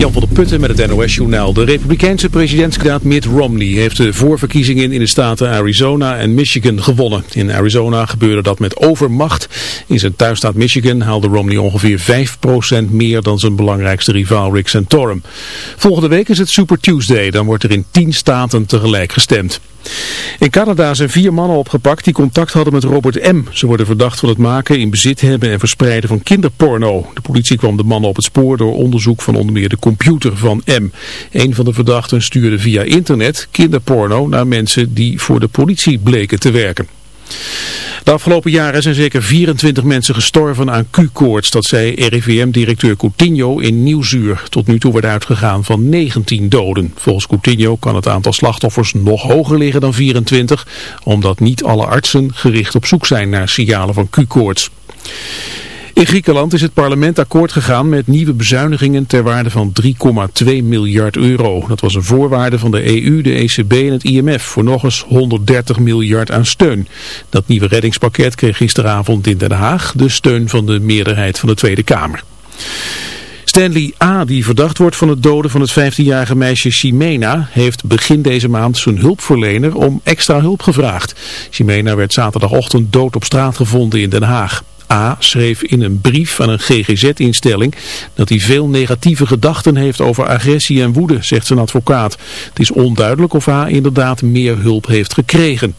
Jan van der Putten met het NOS-journaal. De republikeinse presidentskandidaat Mitt Romney heeft de voorverkiezingen in de staten Arizona en Michigan gewonnen. In Arizona gebeurde dat met overmacht. In zijn thuisstaat Michigan haalde Romney ongeveer 5% meer dan zijn belangrijkste rivaal Rick Santorum. Volgende week is het Super Tuesday. Dan wordt er in 10 staten tegelijk gestemd. In Canada zijn vier mannen opgepakt die contact hadden met Robert M. Ze worden verdacht van het maken, in bezit hebben en verspreiden van kinderporno. De politie kwam de mannen op het spoor door onderzoek van onder meer de computer van M. Een van de verdachten stuurde via internet kinderporno naar mensen die voor de politie bleken te werken. De afgelopen jaren zijn zeker 24 mensen gestorven aan Q-koorts. Dat zei RIVM-directeur Coutinho in Nieuwzuur. Tot nu toe werd uitgegaan van 19 doden. Volgens Coutinho kan het aantal slachtoffers nog hoger liggen dan 24, omdat niet alle artsen gericht op zoek zijn naar signalen van Q-koorts. In Griekenland is het parlement akkoord gegaan met nieuwe bezuinigingen ter waarde van 3,2 miljard euro. Dat was een voorwaarde van de EU, de ECB en het IMF voor nog eens 130 miljard aan steun. Dat nieuwe reddingspakket kreeg gisteravond in Den Haag de steun van de meerderheid van de Tweede Kamer. Stanley A., die verdacht wordt van het doden van het 15-jarige meisje Ximena, heeft begin deze maand zijn hulpverlener om extra hulp gevraagd. Ximena werd zaterdagochtend dood op straat gevonden in Den Haag. A. schreef in een brief aan een GGZ-instelling dat hij veel negatieve gedachten heeft over agressie en woede, zegt zijn advocaat. Het is onduidelijk of A. inderdaad meer hulp heeft gekregen.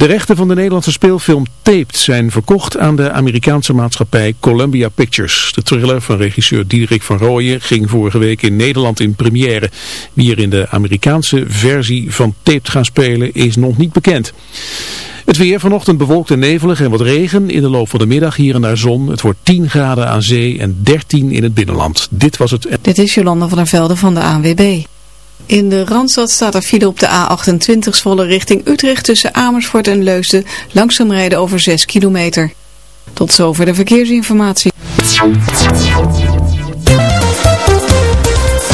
De rechten van de Nederlandse speelfilm Taped zijn verkocht aan de Amerikaanse maatschappij Columbia Pictures. De thriller van regisseur Diederik van Rooyen ging vorige week in Nederland in première. Wie er in de Amerikaanse versie van Taped gaan spelen is nog niet bekend. Het weer vanochtend bewolkt en nevelig en wat regen. In de loop van de middag hier en daar zon. Het wordt 10 graden aan zee en 13 in het binnenland. Dit was het... Dit is Jolanda van der Velde van de ANWB. In de Randstad staat er file op de A28 volle richting Utrecht tussen Amersfoort en Leusden. Langzaam rijden over 6 kilometer. Tot zover de verkeersinformatie.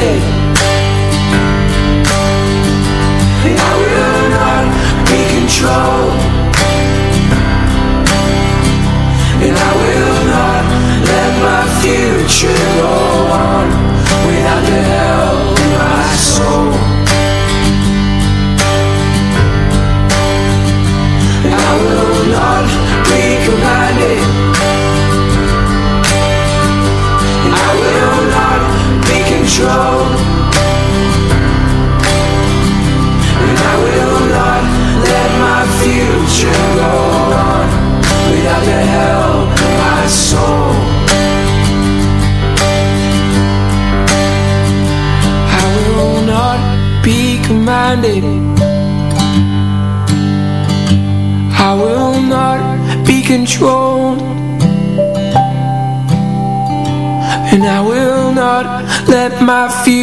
Now we're not in control.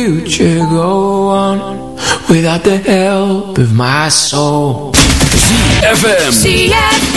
Future go on Without the help of my soul ZFM. ZFM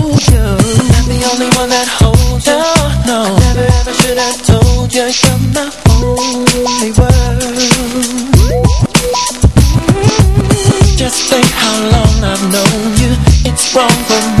Just think how long I've known you. It's wrong for me.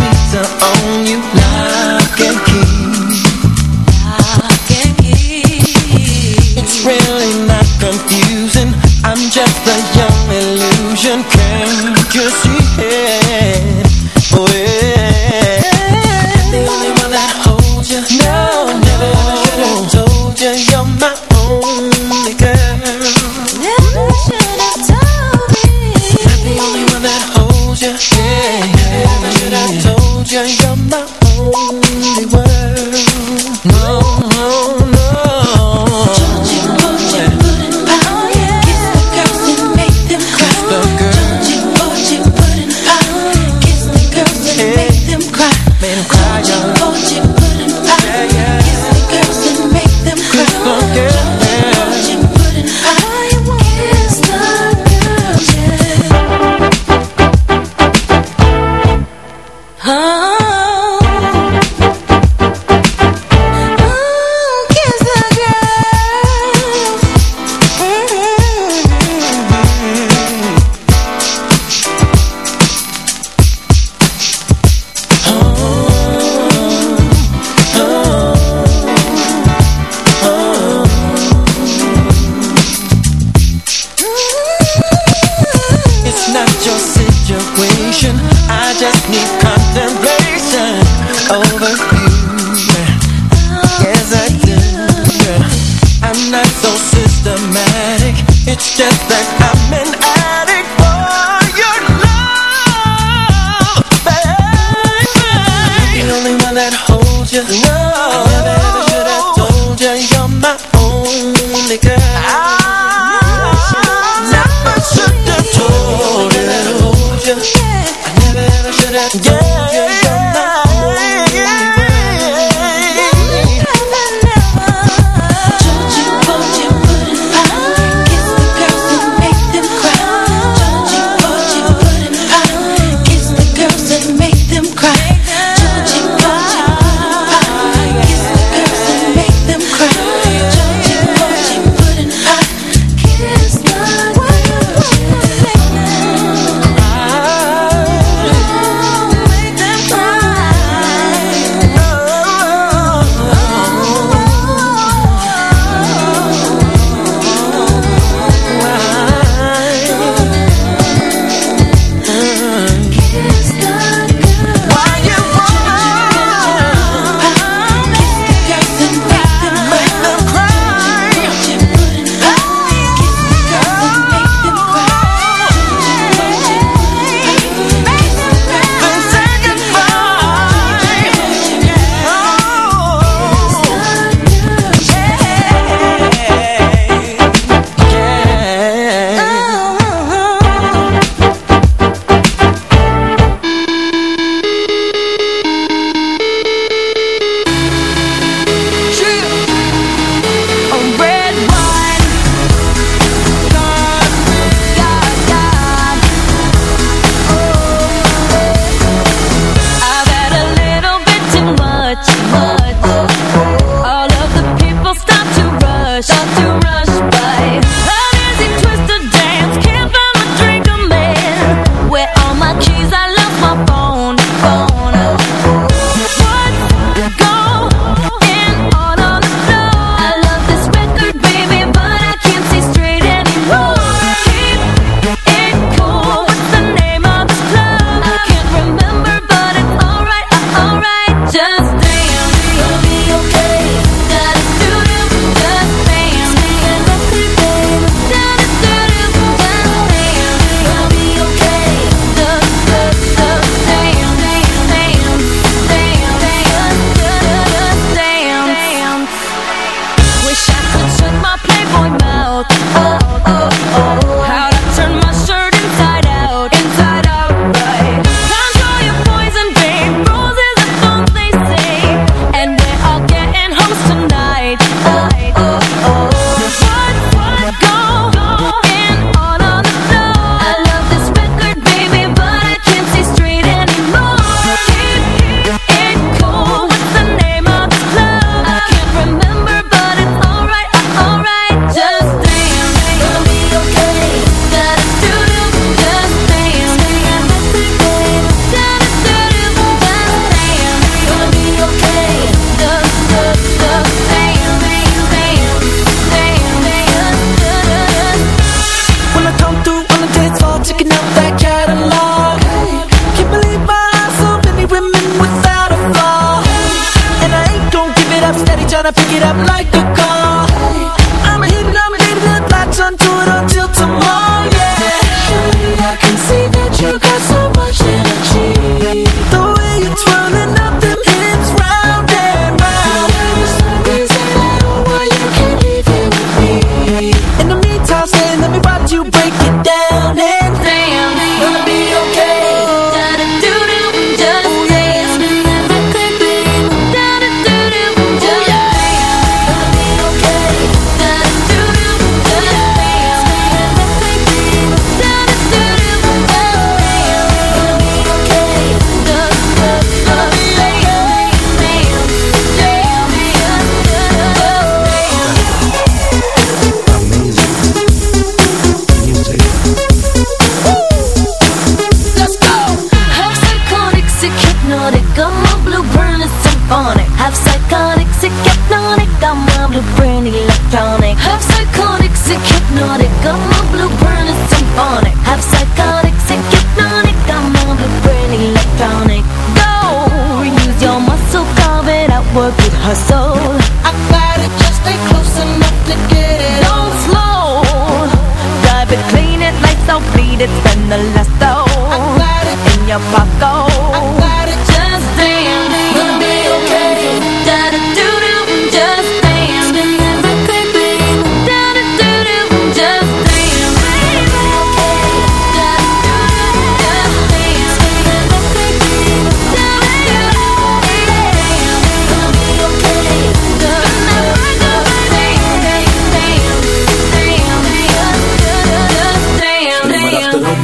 Pick it up like a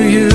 you.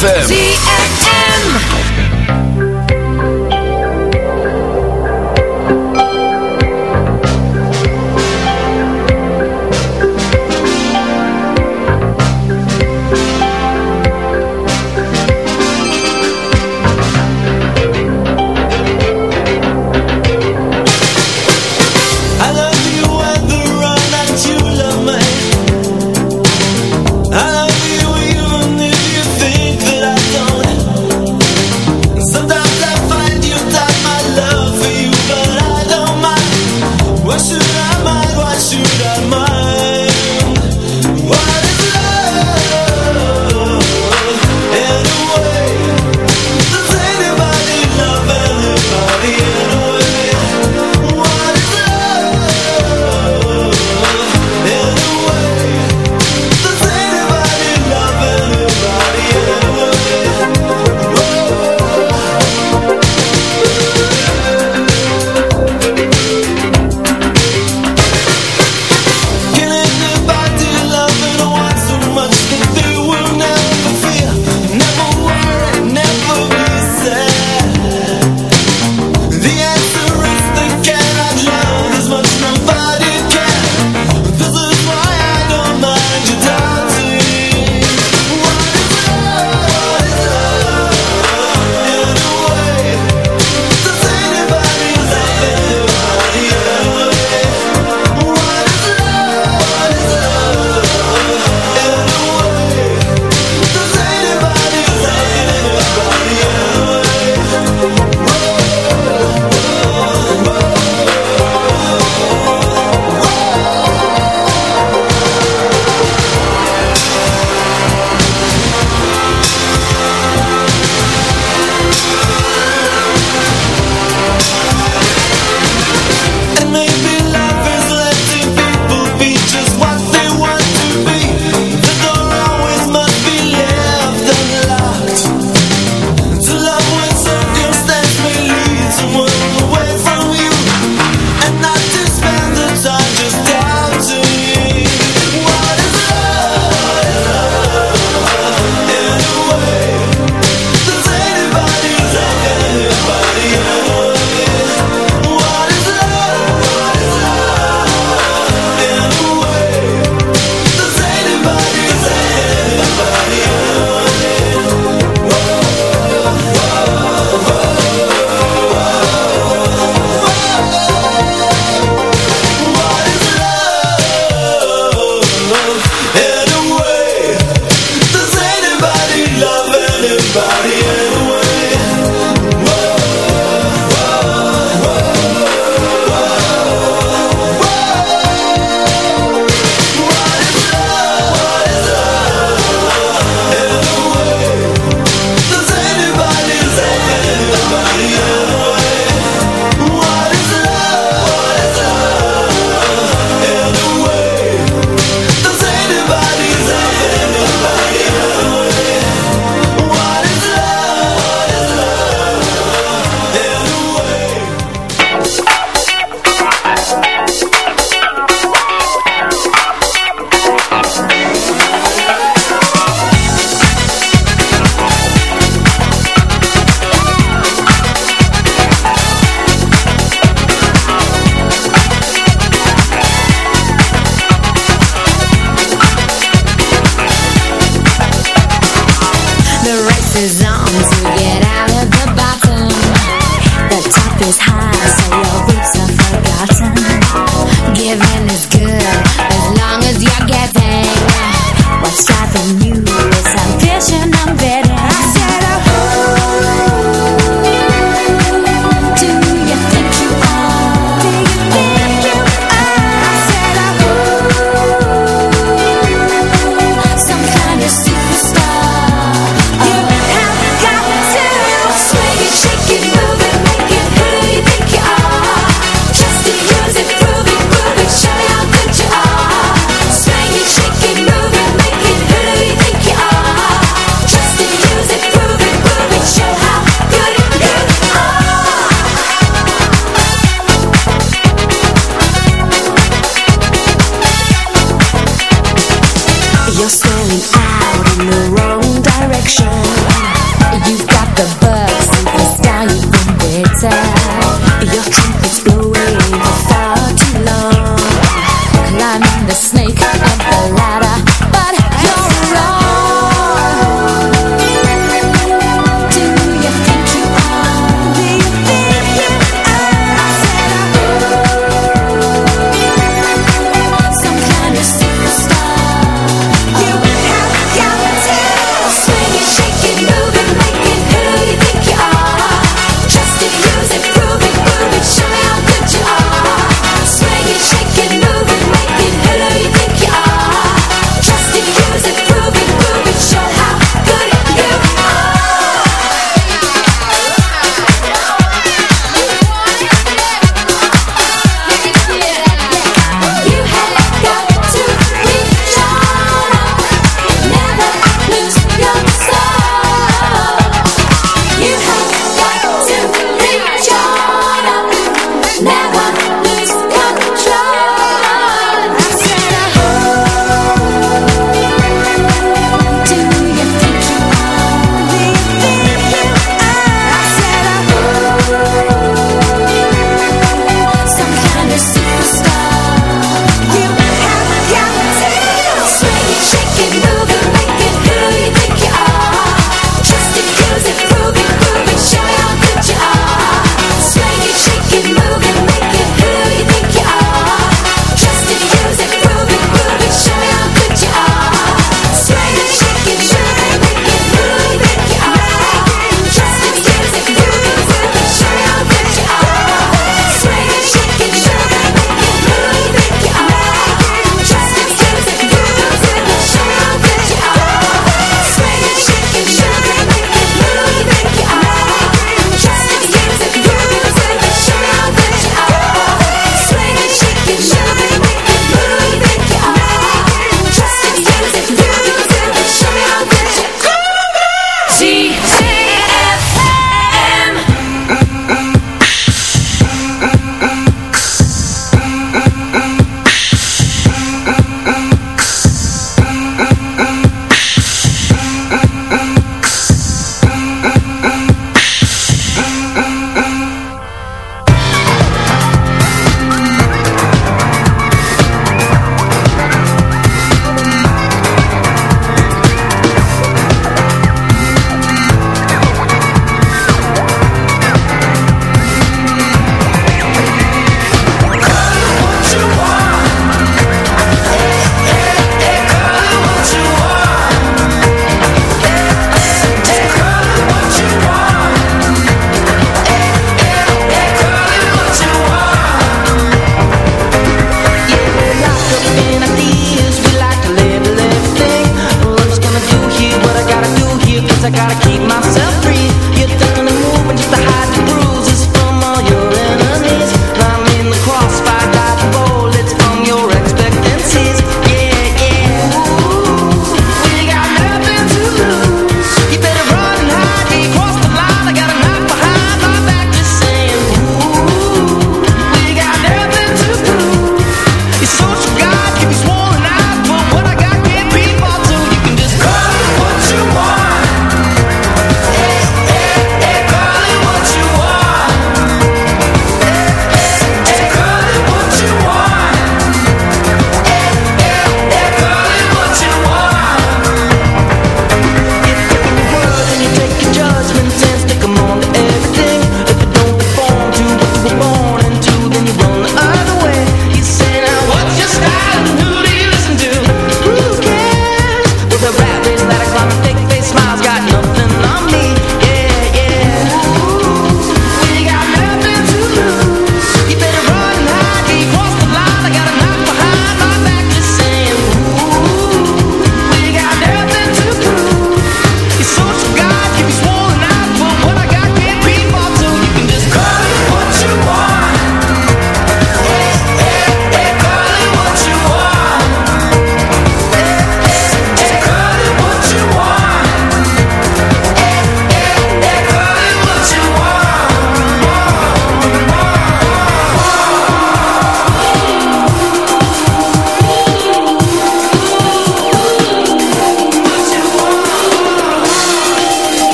ZFM.